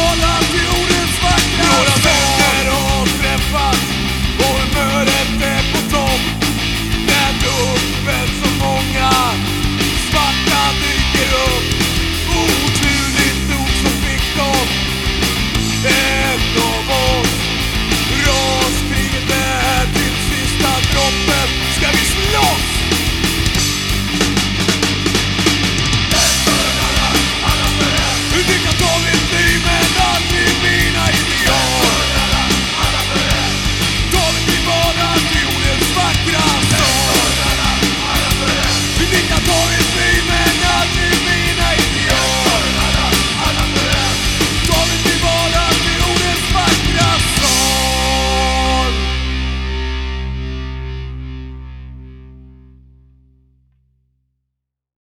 all of you